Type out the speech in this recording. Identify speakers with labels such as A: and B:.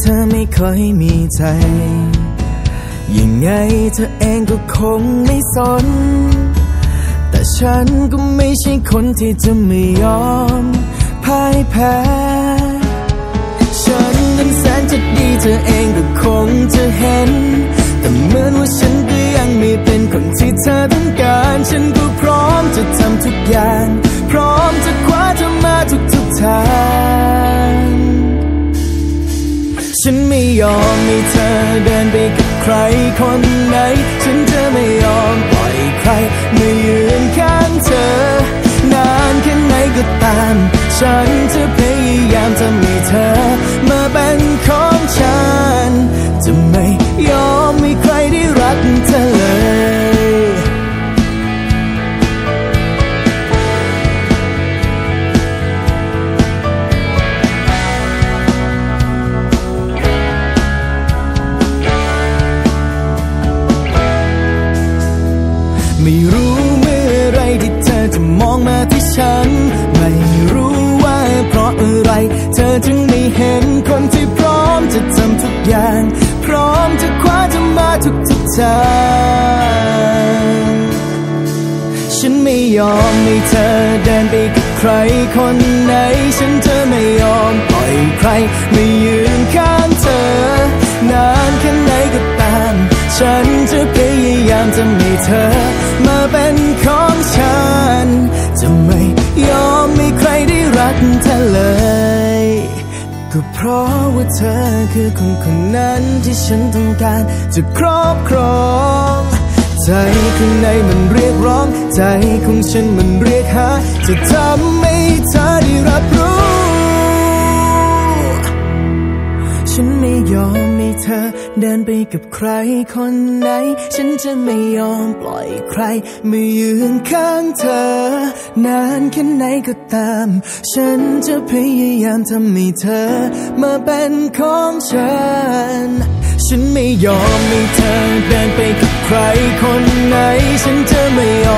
A: เธอไม่เคยมีใจ ยังไงเธอเองก็คงไม่สน แต่ฉันก็ไม่ใช่คนที่จะไม่ยอมพ่ายแพ้ ฉันนั้นแสนจะดีเธอเองก็คงจะเห็น ฉันไม่ยอมให้เธอเดินไปกับใครคนไหน ฉันจะไม่ยอมปล่อยใครมายืนข้างเธอ นานแค่ไหนก็ตามฉัน รู้เมื่อไรที่เธอจะมองมาที่ฉัน ไม่รู้ว่าเพราะอะไร เธอจึงไม่เห็นคนที่พร้อมจะทำทุกอย่าง พร้อมจะคว้าจะมาทุกทุกๆทางฉันไม่ยอมให้เธอเดินไปกับใครคนไหน ฉันจะไม่ยอมปล่อยใคร ไมายืนข้างเธอ นานแค่ไหนก็ตาม ฉันจะพยายามจะให้เธอ ก็เพราะว่าเธอคือคนคนนั้นที่ฉันต้องการจะครอบครองใจข้างในมันเรียกร้อง ใจของฉันมันเรียกหา จะทำให้เธอได้รับรู้ เดินไปกับใครคนไหน ฉันจะไม่ยอมปล่อยใครมายืนข้างเธอ นานแค่ไหนก็ตาม ฉันจะพยายามทำให้เธอ มาเป็นของฉัน ฉันไม่ยอมให้เธอเดินไปกับใครคนไหน ฉันจะไม่ยอม